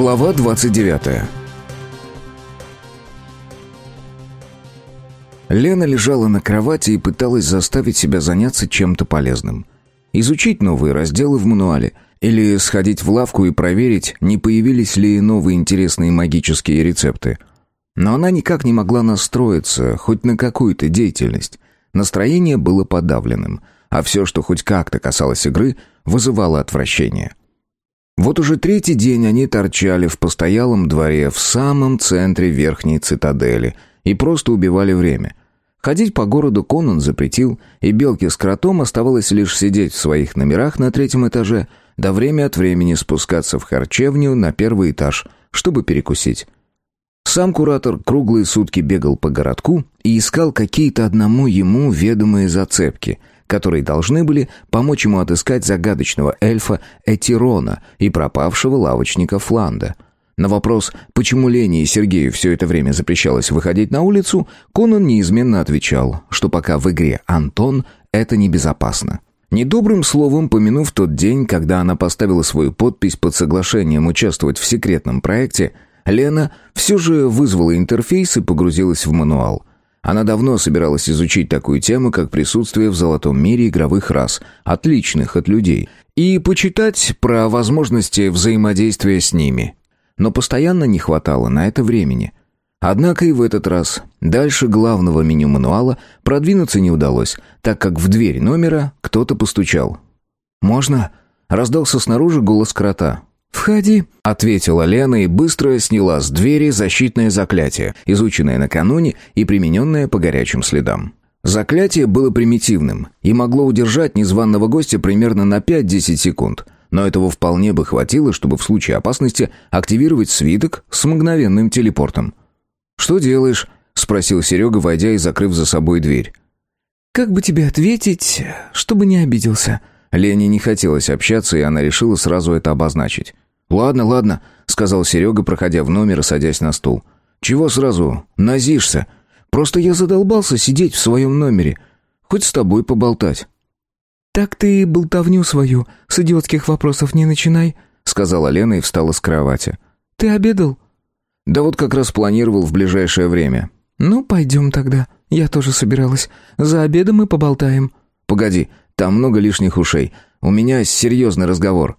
Глава 29 Лена лежала на кровати и пыталась заставить себя заняться чем-то полезным. Изучить новые разделы в мануале или сходить в лавку и проверить, не появились ли новые интересные магические рецепты. Но она никак не могла настроиться хоть на какую-то деятельность. Настроение было подавленным, а все, что хоть как-то касалось игры, вызывало отвращение. Вот уже третий день они торчали в постоялом дворе в самом центре верхней цитадели и просто убивали время. Ходить по городу Конан запретил, и Белке с Кротом оставалось лишь сидеть в своих номерах на третьем этаже, да время от времени спускаться в харчевню на первый этаж, чтобы перекусить. Сам куратор круглые сутки бегал по городку и искал какие-то одному ему ведомые зацепки — которые должны были помочь ему отыскать загадочного эльфа Этирона и пропавшего лавочника Фланда. На вопрос, почему Лене и Сергею все это время запрещалось выходить на улицу, Конан неизменно отвечал, что пока в игре «Антон» это небезопасно. Недобрым словом помянув тот день, когда она поставила свою подпись под соглашением участвовать в секретном проекте, Лена все же вызвала интерфейс и погрузилась в мануал – она давно собиралась изучить такую тему, как присутствие в золотом мире игровых рас, отличных от людей, и почитать про возможности взаимодействия с ними. Но постоянно не хватало на это времени. Однако и в этот раз дальше главного меню мануала продвинуться не удалось, так как в дверь номера кто-то постучал. «Можно?» — раздался снаружи голос крота. «Входи», — ответила Лена и быстро сняла с двери защитное заклятие, изученное накануне и примененное по горячим следам. Заклятие было примитивным и могло удержать незваного гостя примерно на 5-10 секунд, но этого вполне бы хватило, чтобы в случае опасности активировать свиток с мгновенным телепортом. «Что делаешь?» — спросил Серега, войдя и закрыв за собой дверь. «Как бы тебе ответить, чтобы не обиделся?» Лене не хотелось общаться, и она решила сразу это обозначить. «Ладно, ладно», — сказал Серега, проходя в номер и садясь на стул. «Чего сразу назишься? Просто я задолбался сидеть в своем номере. Хоть с тобой поболтать». «Так ты болтовню свою с идиотских вопросов не начинай», — сказала Лена и встала с кровати. «Ты обедал?» «Да вот как раз планировал в ближайшее время». «Ну, пойдем тогда. Я тоже собиралась. За обедом мы поболтаем». «Погоди, там много лишних ушей. У меня серьезный разговор».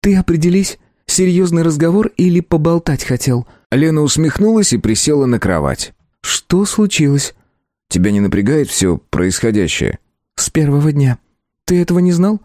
«Ты определись, серьезный разговор или поболтать хотел?» Лена усмехнулась и присела на кровать. «Что случилось?» «Тебя не напрягает все происходящее?» «С первого дня. Ты этого не знал?»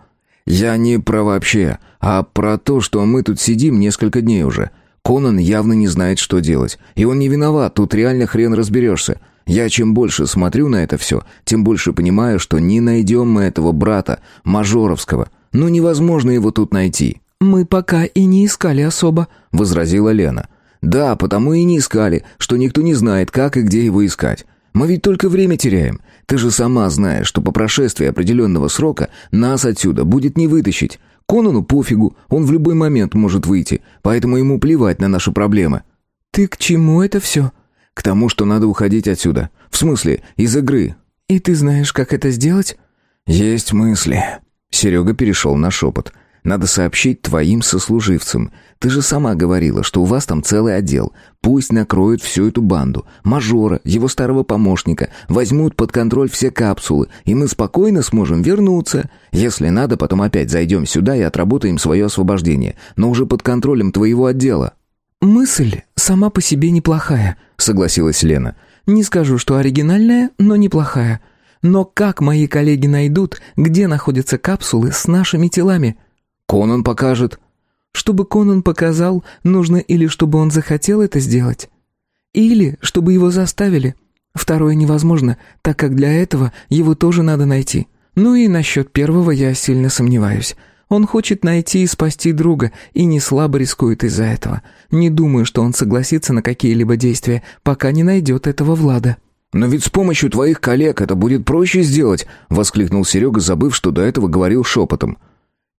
«Я не про вообще, а про то, что мы тут сидим несколько дней уже. Конан явно не знает, что делать. И он не виноват, тут реально хрен разберешься. Я чем больше смотрю на это все, тем больше понимаю, что не найдем мы этого брата, Мажоровского. Ну невозможно его тут найти». «Мы пока и не искали особо», — возразила Лена. «Да, потому и не искали, что никто не знает, как и где его искать. Мы ведь только время теряем. Ты же сама знаешь, что по прошествии определенного срока нас отсюда будет не вытащить. Конану пофигу, он в любой момент может выйти, поэтому ему плевать на наши проблемы». «Ты к чему это все?» К тому, что надо уходить отсюда. В смысле, из игры. И ты знаешь, как это сделать? Есть мысли. Серега перешел на шепот. Надо сообщить твоим сослуживцам. Ты же сама говорила, что у вас там целый отдел. Пусть накроют всю эту банду. Мажора, его старого помощника. Возьмут под контроль все капсулы, и мы спокойно сможем вернуться. Если надо, потом опять зайдем сюда и отработаем свое освобождение. Но уже под контролем твоего отдела. «Мысль сама по себе неплохая», — согласилась Лена. «Не скажу, что оригинальная, но неплохая. Но как мои коллеги найдут, где находятся капсулы с нашими телами?» «Конан покажет». «Чтобы Конан показал, нужно или чтобы он захотел это сделать, или чтобы его заставили. Второе невозможно, так как для этого его тоже надо найти. Ну и насчет первого я сильно сомневаюсь». Он хочет найти и спасти друга, и не слабо рискует из-за этого. Не думаю, что он согласится на какие-либо действия, пока не найдет этого Влада». «Но ведь с помощью твоих коллег это будет проще сделать», — воскликнул Серега, забыв, что до этого говорил шепотом.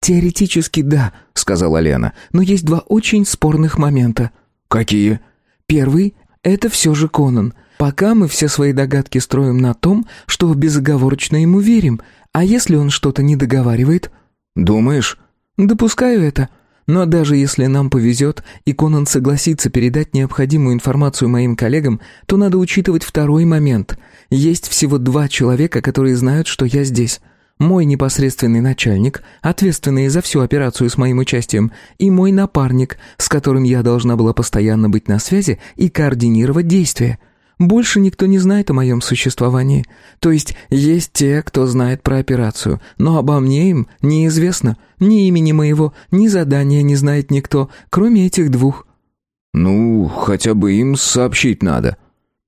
«Теоретически да», — сказала Лена, «но есть два очень спорных момента». «Какие?» «Первый — это все же Конан. Пока мы все свои догадки строим на том, что безоговорочно ему верим, а если он что-то не договаривает, «Думаешь?» «Допускаю это. Но даже если нам повезет, и Конан согласится передать необходимую информацию моим коллегам, то надо учитывать второй момент. Есть всего два человека, которые знают, что я здесь. Мой непосредственный начальник, ответственный за всю операцию с моим участием, и мой напарник, с которым я должна была постоянно быть на связи и координировать действия. Больше никто не знает о моем существовании. То есть есть те, кто знает про операцию, но обо мне им неизвестно. Ни имени моего, ни задания не знает никто, кроме этих двух». «Ну, хотя бы им сообщить надо».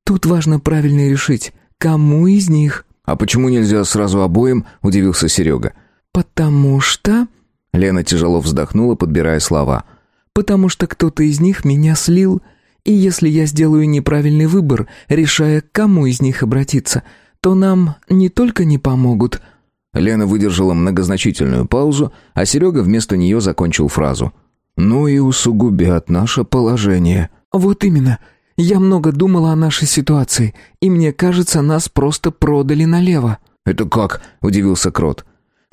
«Тут важно правильно решить, кому из них». «А почему нельзя сразу обоим?» – удивился Серега. «Потому что...» Лена тяжело вздохнула, подбирая слова. «Потому что кто-то из них меня слил, и если я сделаю неправильный выбор, решая, к кому из них обратиться, то нам не только не помогут...» Лена выдержала многозначительную паузу, а Серега вместо нее закончил фразу. «Ну и усугубят наше положение». «Вот именно. Я много думала о нашей ситуации, и мне кажется, нас просто продали налево». «Это как?» – удивился Крот.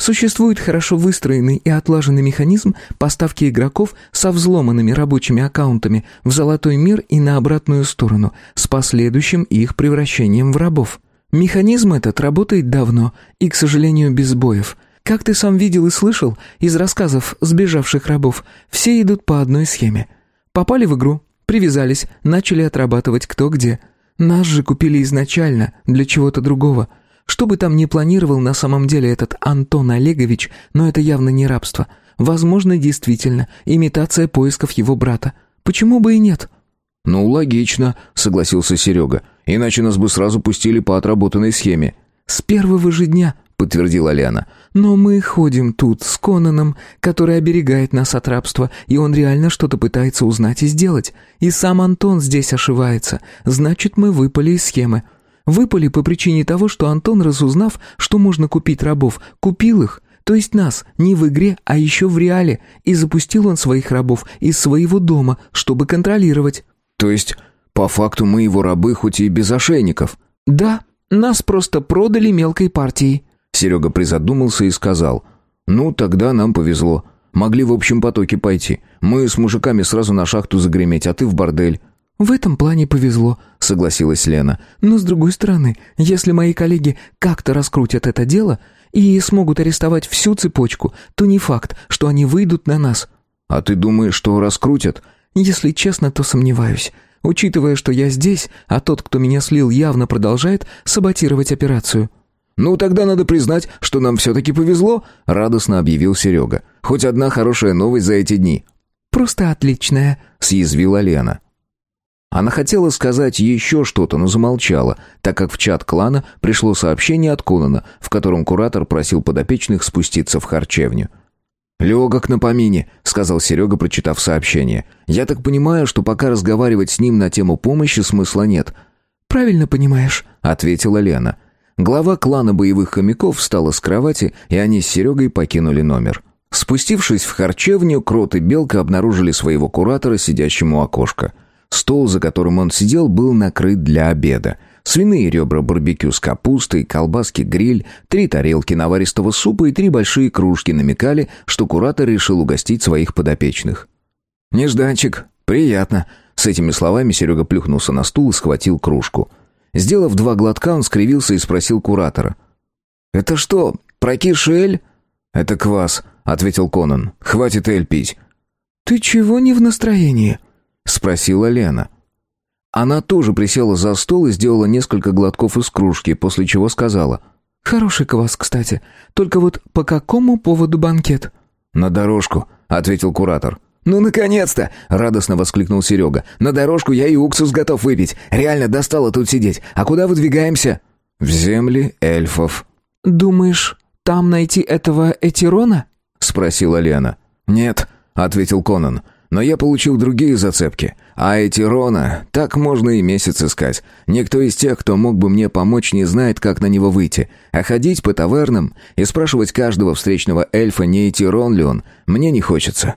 Существует хорошо выстроенный и отлаженный механизм поставки игроков со взломанными рабочими аккаунтами в золотой мир и на обратную сторону, с последующим их превращением в рабов. Механизм этот работает давно и, к сожалению, без боев. Как ты сам видел и слышал из рассказов сбежавших рабов, все идут по одной схеме. Попали в игру, привязались, начали отрабатывать кто где. Нас же купили изначально для чего-то другого – что бы там ни планировал на самом деле этот Антон Олегович, но это явно не рабство. Возможно, действительно, имитация поисков его брата. Почему бы и нет? «Ну, логично», — согласился Серега. «Иначе нас бы сразу пустили по отработанной схеме». «С первого же дня», — подтвердила Лена. «Но мы ходим тут с Конаном, который оберегает нас от рабства, и он реально что-то пытается узнать и сделать. И сам Антон здесь ошивается. Значит, мы выпали из схемы. Выпали по причине того, что Антон, разузнав, что можно купить рабов, купил их, то есть нас, не в игре, а еще в реале, и запустил он своих рабов из своего дома, чтобы контролировать. То есть, по факту мы его рабы, хоть и без ошейников? Да, нас просто продали мелкой партией. Серега призадумался и сказал, ну, тогда нам повезло. Могли в общем потоке пойти. Мы с мужиками сразу на шахту загреметь, а ты в бордель. «В этом плане повезло», — согласилась Лена. «Но с другой стороны, если мои коллеги как-то раскрутят это дело и смогут арестовать всю цепочку, то не факт, что они выйдут на нас». «А ты думаешь, что раскрутят?» «Если честно, то сомневаюсь. Учитывая, что я здесь, а тот, кто меня слил, явно продолжает саботировать операцию». «Ну, тогда надо признать, что нам все-таки повезло», — радостно объявил Серега. «Хоть одна хорошая новость за эти дни». «Просто отличная», — съязвила Лена. Она хотела сказать еще что-то, но замолчала, так как в чат клана пришло сообщение от Конана, в котором куратор просил подопечных спуститься в харчевню. «Легок на помине», — сказал Серега, прочитав сообщение. «Я так понимаю, что пока разговаривать с ним на тему помощи смысла нет». «Правильно понимаешь», — ответила Лена. Глава клана боевых хомяков встала с кровати, и они с Серегой покинули номер. Спустившись в харчевню, Крот и Белка обнаружили своего куратора, сидящему у окошка. Стол, за которым он сидел, был накрыт для обеда. Свиные ребра барбекю с капустой, колбаски гриль, три тарелки наваристого супа и три большие кружки намекали, что куратор решил угостить своих подопечных. «Нежданчик, приятно», — с этими словами Серега плюхнулся на стул и схватил кружку. Сделав два глотка, он скривился и спросил куратора. «Это что, прокисший эль?» «Это квас», — ответил Конан. «Хватит эль пить». «Ты чего не в настроении?» — спросила Лена. Она тоже присела за стол и сделала несколько глотков из кружки, после чего сказала. «Хороший квас, кстати. Только вот по какому поводу банкет?» «На дорожку», — ответил куратор. «Ну, наконец-то!» — радостно воскликнул Серега. «На дорожку я и уксус готов выпить. Реально достало тут сидеть. А куда выдвигаемся?» «В земли эльфов». «Думаешь, там найти этого Этирона?» — спросила Лена. «Нет», — ответил Конан. Но я получил другие зацепки. А эти Рона, так можно и месяц искать. Никто из тех, кто мог бы мне помочь, не знает, как на него выйти. А ходить по тавернам и спрашивать каждого встречного эльфа, не идти Рон ли он, мне не хочется».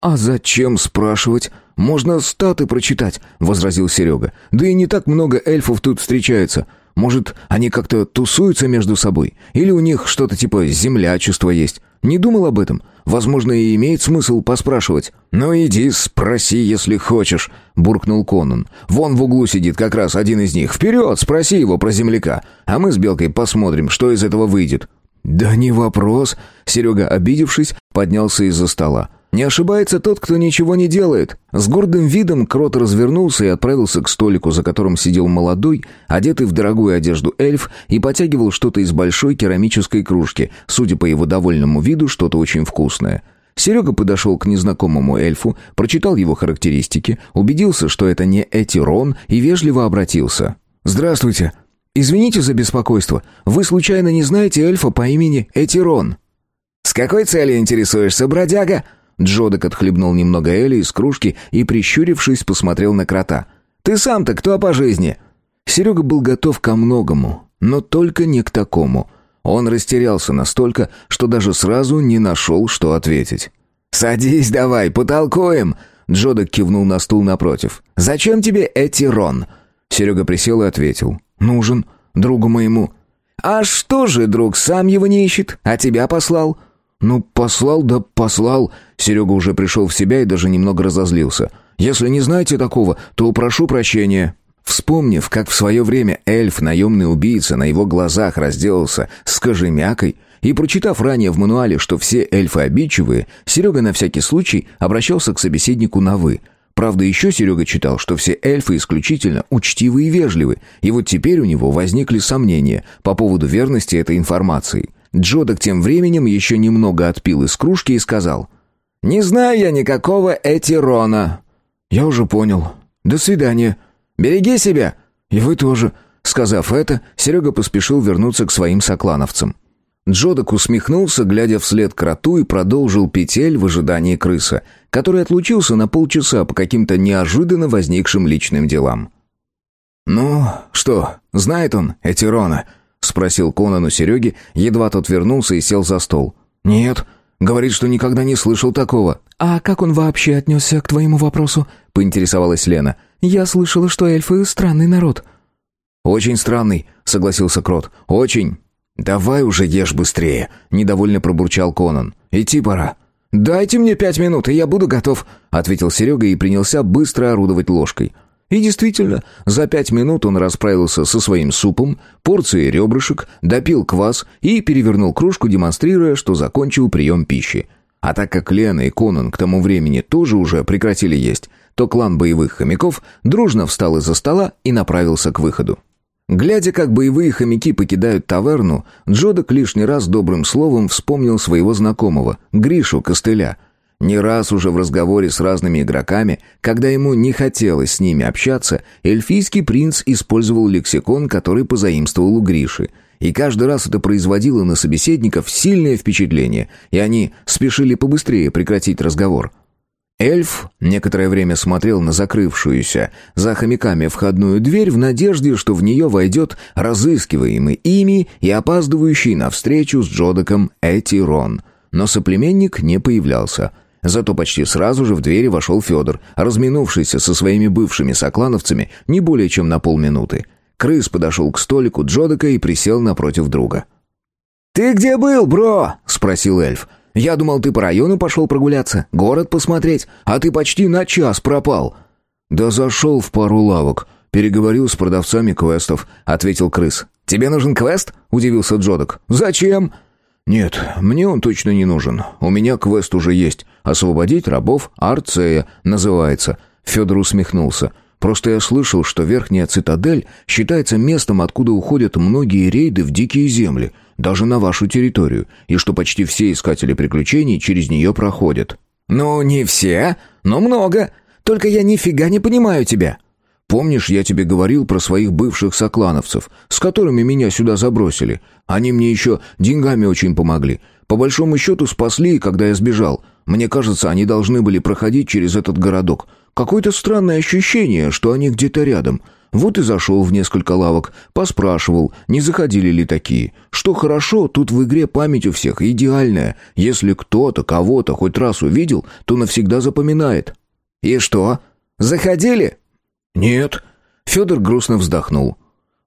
«А зачем спрашивать? Можно статы прочитать», — возразил Серега. «Да и не так много эльфов тут встречается. Может, они как-то тусуются между собой? Или у них что-то типа землячества есть? Не думал об этом. Возможно, и имеет смысл поспрашивать. «Ну иди, спроси, если хочешь», — буркнул Конан. «Вон в углу сидит как раз один из них. Вперед, спроси его про земляка. А мы с Белкой посмотрим, что из этого выйдет». «Да не вопрос», — Серега, обидевшись, поднялся из-за стола. Не ошибается тот, кто ничего не делает. С гордым видом Крот развернулся и отправился к столику, за которым сидел молодой, одетый в дорогую одежду эльф, и потягивал что-то из большой керамической кружки, судя по его довольному виду, что-то очень вкусное. Серега подошел к незнакомому эльфу, прочитал его характеристики, убедился, что это не Этирон, и вежливо обратился. «Здравствуйте. Извините за беспокойство. Вы случайно не знаете эльфа по имени Этирон?» «С какой целью интересуешься, бродяга?» Джодок отхлебнул немного Эли из кружки и, прищурившись, посмотрел на крота. «Ты сам-то кто по жизни?» Серега был готов ко многому, но только не к такому. Он растерялся настолько, что даже сразу не нашел, что ответить. «Садись давай, потолкуем!» Джодок кивнул на стул напротив. «Зачем тебе эти рон?» Серега присел и ответил. «Нужен. Другу моему». «А что же, друг сам его не ищет, а тебя послал?» «Ну, послал да послал». Серега уже пришел в себя и даже немного разозлился. «Если не знаете такого, то прошу прощения». Вспомнив, как в свое время эльф, наемный убийца, на его глазах разделался с кожемякой, и прочитав ранее в мануале, что все эльфы обидчивые, Серега на всякий случай обращался к собеседнику на «вы». Правда, еще Серега читал, что все эльфы исключительно учтивы и вежливы, и вот теперь у него возникли сомнения по поводу верности этой информации. Джодок тем временем еще немного отпил из кружки и сказал «Не знаю я никакого Этирона». «Я уже понял. До свидания. Береги себя. И вы тоже». Сказав это, Серега поспешил вернуться к своим соклановцам. Джодок усмехнулся, глядя вслед кроту, и продолжил петель в ожидании крыса, который отлучился на полчаса по каким-то неожиданно возникшим личным делам. «Ну, что, знает он Этирона?» — спросил Конан у Сереги, едва тот вернулся и сел за стол. «Нет», Говорит, что никогда не слышал такого». «А как он вообще отнесся к твоему вопросу?» — поинтересовалась Лена. «Я слышала, что эльфы — странный народ». «Очень странный», — согласился Крот. «Очень». «Давай уже ешь быстрее», — недовольно пробурчал Конан. «Идти пора». «Дайте мне пять минут, и я буду готов», — ответил Серега и принялся быстро орудовать ложкой. И действительно, за пять минут он расправился со своим супом, порцией ребрышек, допил квас и перевернул кружку, демонстрируя, что закончил прием пищи. А так как Лена и Конан к тому времени тоже уже прекратили есть, то клан боевых хомяков дружно встал из-за стола и направился к выходу. Глядя, как боевые хомяки покидают таверну, Джодок лишний раз добрым словом вспомнил своего знакомого, Гришу Костыля — не раз уже в разговоре с разными игроками, когда ему не хотелось с ними общаться, эльфийский принц использовал лексикон, который позаимствовал у Гриши. И каждый раз это производило на собеседников сильное впечатление, и они спешили побыстрее прекратить разговор. Эльф некоторое время смотрел на закрывшуюся за хомяками входную дверь в надежде, что в нее войдет разыскиваемый ими и опаздывающий на встречу с Джодаком Этирон. Но соплеменник не появлялся — Зато почти сразу же в двери вошел Федор, разминувшийся со своими бывшими соклановцами не более чем на полминуты. Крыс подошел к столику Джодека и присел напротив друга. «Ты где был, бро?» — спросил эльф. «Я думал, ты по району пошел прогуляться, город посмотреть, а ты почти на час пропал». «Да зашел в пару лавок, переговорил с продавцами квестов», — ответил крыс. «Тебе нужен квест?» — удивился Джодок. «Зачем?» «Нет, мне он точно не нужен. У меня квест уже есть. Освободить рабов Арцея называется». Федор усмехнулся. «Просто я слышал, что Верхняя Цитадель считается местом, откуда уходят многие рейды в дикие земли, даже на вашу территорию, и что почти все искатели приключений через нее проходят». «Ну, не все, но много. Только я нифига не понимаю тебя». Помнишь, я тебе говорил про своих бывших соклановцев, с которыми меня сюда забросили? Они мне еще деньгами очень помогли. По большому счету спасли, когда я сбежал. Мне кажется, они должны были проходить через этот городок. Какое-то странное ощущение, что они где-то рядом. Вот и зашел в несколько лавок, поспрашивал, не заходили ли такие. Что хорошо, тут в игре память у всех идеальная. Если кто-то кого-то хоть раз увидел, то навсегда запоминает. «И что? Заходили?» «Нет». Федор грустно вздохнул.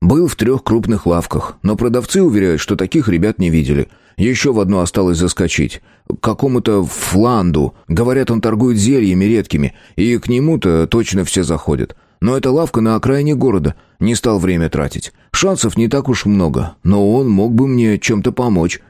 Был в трех крупных лавках, но продавцы уверяют, что таких ребят не видели. Еще в одну осталось заскочить. К какому-то фланду. Говорят, он торгует зельями редкими, и к нему-то точно все заходят. Но эта лавка на окраине города. Не стал время тратить. Шансов не так уж много, но он мог бы мне чем-то помочь.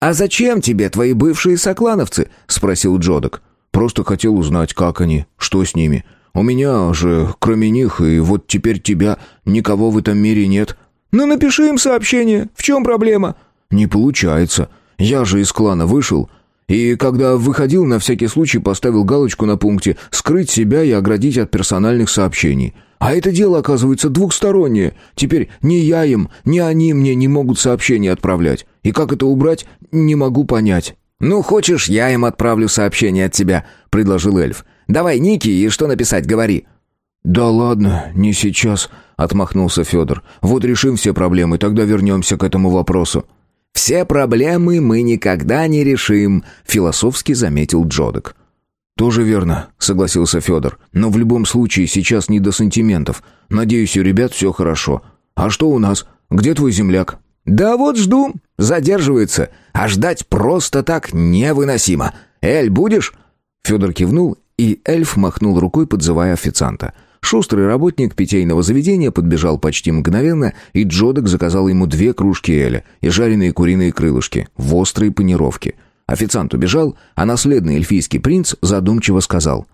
«А зачем тебе твои бывшие соклановцы?» — спросил Джодок. «Просто хотел узнать, как они, что с ними. У меня же, кроме них, и вот теперь тебя, никого в этом мире нет». «Ну напиши им сообщение. В чем проблема?» «Не получается. Я же из клана вышел, и когда выходил, на всякий случай поставил галочку на пункте «Скрыть себя и оградить от персональных сообщений». А это дело, оказывается, двухстороннее. Теперь ни я им, ни они мне не могут сообщения отправлять. И как это убрать, не могу понять». «Ну, хочешь, я им отправлю сообщение от тебя», — предложил эльф. «Давай, Ники, и что написать, говори». «Да ладно, не сейчас», — отмахнулся Федор. «Вот решим все проблемы, тогда вернемся к этому вопросу». «Все проблемы мы никогда не решим», — философски заметил Джодок. «Тоже верно», — согласился Федор. «Но в любом случае сейчас не до сантиментов. Надеюсь, у ребят все хорошо. А что у нас? Где твой земляк?» «Да вот жду. Задерживается. А ждать просто так невыносимо. Эль, будешь?» Федор кивнул, и эльф махнул рукой, подзывая официанта. Шустрый работник питейного заведения подбежал почти мгновенно, и Джодок заказал ему две кружки эля и жареные куриные крылышки в острой панировке. Официант убежал, а наследный эльфийский принц задумчиво сказал.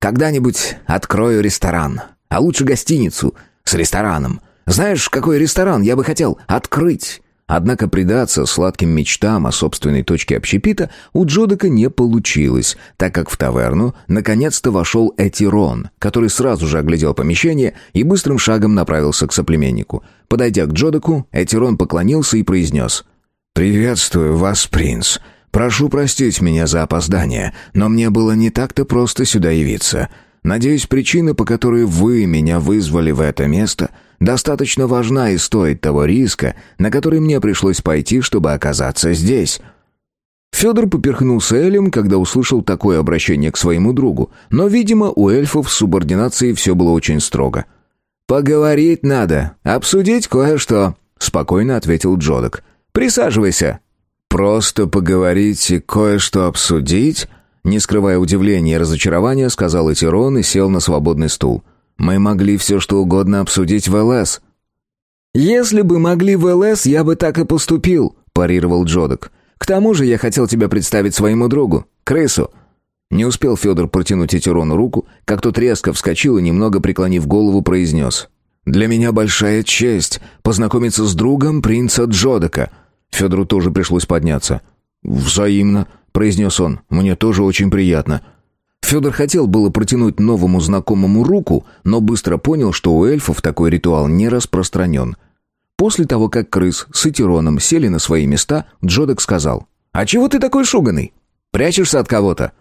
«Когда-нибудь открою ресторан, а лучше гостиницу с рестораном. Знаешь, какой ресторан я бы хотел открыть?» Однако предаться сладким мечтам о собственной точке общепита у Джодека не получилось, так как в таверну наконец-то вошел Этирон, который сразу же оглядел помещение и быстрым шагом направился к соплеменнику. Подойдя к Джодеку, Этирон поклонился и произнес «Приветствую вас, принц. Прошу простить меня за опоздание, но мне было не так-то просто сюда явиться. Надеюсь, причина, по которой вы меня вызвали в это место — достаточно важна и стоит того риска, на который мне пришлось пойти, чтобы оказаться здесь». Федор поперхнулся Элем, когда услышал такое обращение к своему другу, но, видимо, у эльфов с субординацией все было очень строго. «Поговорить надо, обсудить кое-что», — спокойно ответил Джодок. «Присаживайся». «Просто поговорить и кое-что обсудить?» Не скрывая удивления и разочарования, сказал Этирон и сел на свободный стул. Мы могли все что угодно обсудить в ЛС». «Если бы могли в ЛС, я бы так и поступил», – парировал Джодок. «К тому же я хотел тебя представить своему другу, крысу». Не успел Федор протянуть Этерону руку, как тот резко вскочил и, немного преклонив голову, произнес. «Для меня большая честь познакомиться с другом принца Джодока». Федору тоже пришлось подняться. «Взаимно», — произнес он. «Мне тоже очень приятно». Федор хотел было протянуть новому знакомому руку, но быстро понял, что у эльфов такой ритуал не распространен. После того, как крыс с Этироном сели на свои места, Джодек сказал, «А чего ты такой шуганый? Прячешься от кого-то?»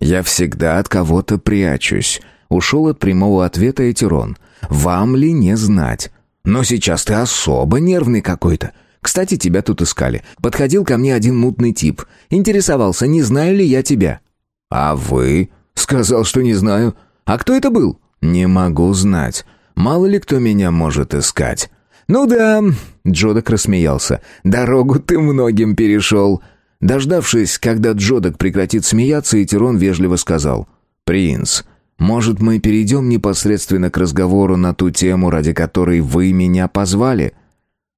«Я всегда от кого-то прячусь», — ушел от прямого ответа Этирон. «Вам ли не знать? Но сейчас ты особо нервный какой-то. Кстати, тебя тут искали. Подходил ко мне один мутный тип. Интересовался, не знаю ли я тебя». «А вы?» «Сказал, что не знаю. А кто это был?» «Не могу знать. Мало ли кто меня может искать». «Ну да», — Джодок рассмеялся, — «дорогу ты многим перешел». Дождавшись, когда Джодок прекратит смеяться, Итерон вежливо сказал, «Принц, может, мы перейдем непосредственно к разговору на ту тему, ради которой вы меня позвали?»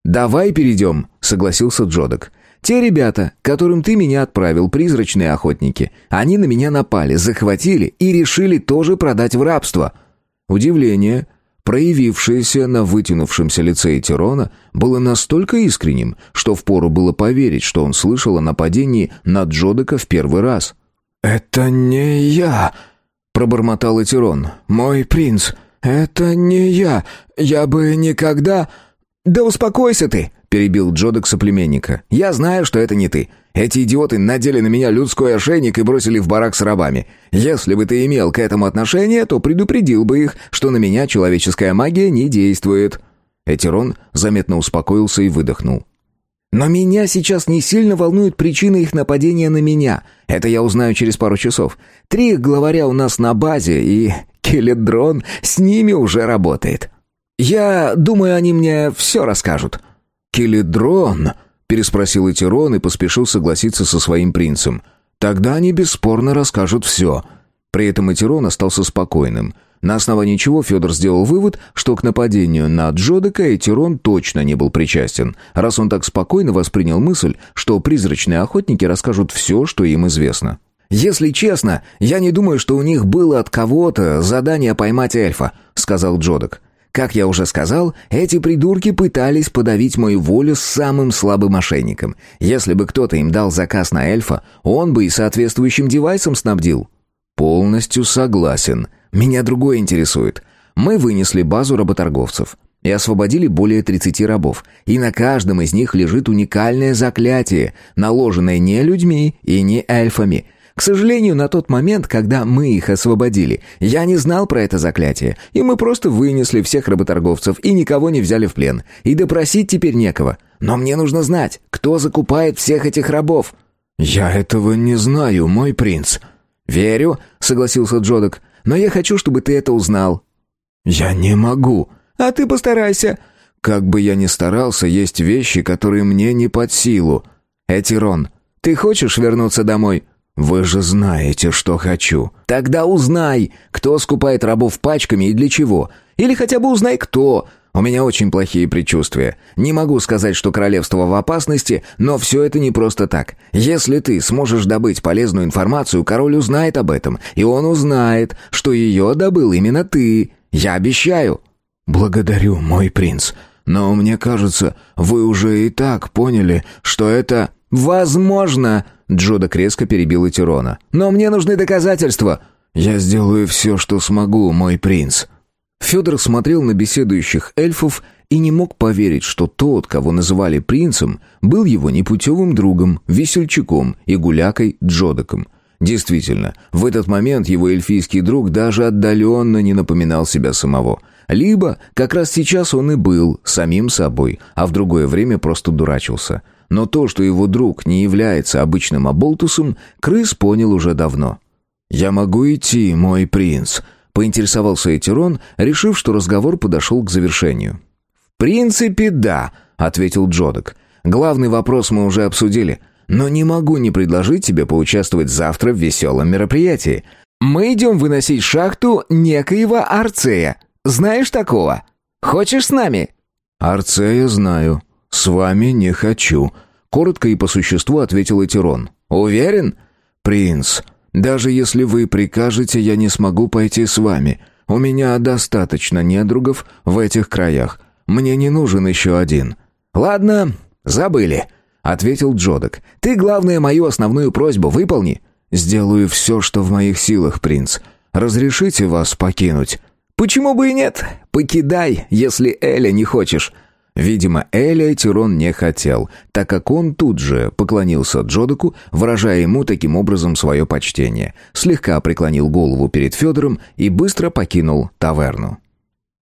«Давай перейдем», — согласился Джодок. Те ребята, которым ты меня отправил, призрачные охотники, они на меня напали, захватили и решили тоже продать в рабство. Удивление, проявившееся на вытянувшемся лице Этерона, было настолько искренним, что впору было поверить, что он слышал о нападении на Джодека в первый раз. «Это не я», — пробормотал Этерон. «Мой принц, это не я. Я бы никогда...» «Да успокойся ты!» — перебил Джодок соплеменника. «Я знаю, что это не ты. Эти идиоты надели на меня людской ошейник и бросили в барак с рабами. Если бы ты имел к этому отношение, то предупредил бы их, что на меня человеческая магия не действует». Этирон заметно успокоился и выдохнул. «Но меня сейчас не сильно волнует причина их нападения на меня. Это я узнаю через пару часов. Три главаря у нас на базе, и Келедрон с ними уже работает». Я думаю, они мне все расскажут». «Келедрон?» — переспросил Этерон и поспешил согласиться со своим принцем. «Тогда они бесспорно расскажут все». При этом Этерон остался спокойным. На основании чего Федор сделал вывод, что к нападению на Джодека Этерон точно не был причастен, раз он так спокойно воспринял мысль, что призрачные охотники расскажут все, что им известно. «Если честно, я не думаю, что у них было от кого-то задание поймать эльфа», — сказал Джодек. Как я уже сказал, эти придурки пытались подавить мою волю с самым слабым мошенником. Если бы кто-то им дал заказ на эльфа, он бы и соответствующим девайсом снабдил. Полностью согласен. Меня другое интересует. Мы вынесли базу работорговцев и освободили более 30 рабов, и на каждом из них лежит уникальное заклятие, наложенное не людьми и не эльфами — к сожалению, на тот момент, когда мы их освободили, я не знал про это заклятие, и мы просто вынесли всех работорговцев и никого не взяли в плен. И допросить теперь некого. Но мне нужно знать, кто закупает всех этих рабов». «Я этого не знаю, мой принц». «Верю», — согласился Джодок, — «но я хочу, чтобы ты это узнал». «Я не могу». «А ты постарайся». «Как бы я ни старался, есть вещи, которые мне не под силу». «Этирон, ты хочешь вернуться домой?» «Вы же знаете, что хочу». «Тогда узнай, кто скупает рабов пачками и для чего. Или хотя бы узнай, кто. У меня очень плохие предчувствия. Не могу сказать, что королевство в опасности, но все это не просто так. Если ты сможешь добыть полезную информацию, король узнает об этом, и он узнает, что ее добыл именно ты. Я обещаю». «Благодарю, мой принц. Но мне кажется, вы уже и так поняли, что это...» «Возможно», Джодок резко перебил Этирона. «Но мне нужны доказательства!» «Я сделаю все, что смогу, мой принц». Федор смотрел на беседующих эльфов и не мог поверить, что тот, кого называли принцем, был его непутевым другом, весельчаком и гулякой Джодоком. Действительно, в этот момент его эльфийский друг даже отдаленно не напоминал себя самого. Либо как раз сейчас он и был самим собой, а в другое время просто дурачился – но то, что его друг не является обычным оболтусом, крыс понял уже давно. «Я могу идти, мой принц», — поинтересовался Этирон, решив, что разговор подошел к завершению. «В принципе, да», — ответил Джодок. «Главный вопрос мы уже обсудили, но не могу не предложить тебе поучаствовать завтра в веселом мероприятии. Мы идем выносить шахту некоего Арцея. Знаешь такого? Хочешь с нами?» «Арцея знаю», «С вами не хочу», — коротко и по существу ответил Этирон. «Уверен?» «Принц, даже если вы прикажете, я не смогу пойти с вами. У меня достаточно недругов в этих краях. Мне не нужен еще один». «Ладно, забыли», — ответил Джодок. «Ты, главное, мою основную просьбу выполни». «Сделаю все, что в моих силах, принц. Разрешите вас покинуть?» «Почему бы и нет? Покидай, если Эля не хочешь». Видимо, Эля Тирон не хотел, так как он тут же поклонился Джодаку, выражая ему таким образом свое почтение, слегка преклонил голову перед Федором и быстро покинул таверну.